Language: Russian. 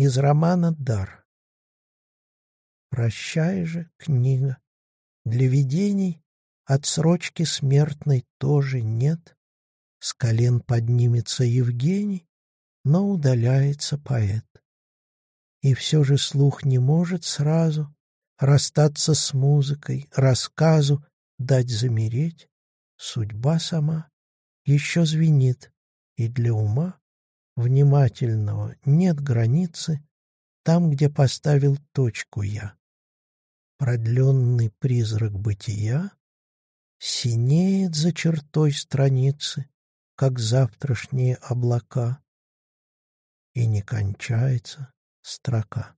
Из романа «Дар». Прощай же, книга. Для видений Отсрочки смертной тоже нет. С колен поднимется Евгений, но удаляется поэт. И все же слух не может сразу расстаться с музыкой, рассказу, дать замереть. Судьба сама еще звенит, и для ума внимательного нет границы там, где поставил точку я. Продленный призрак бытия Синеет за чертой страницы, как завтрашние облака, И не кончается строка.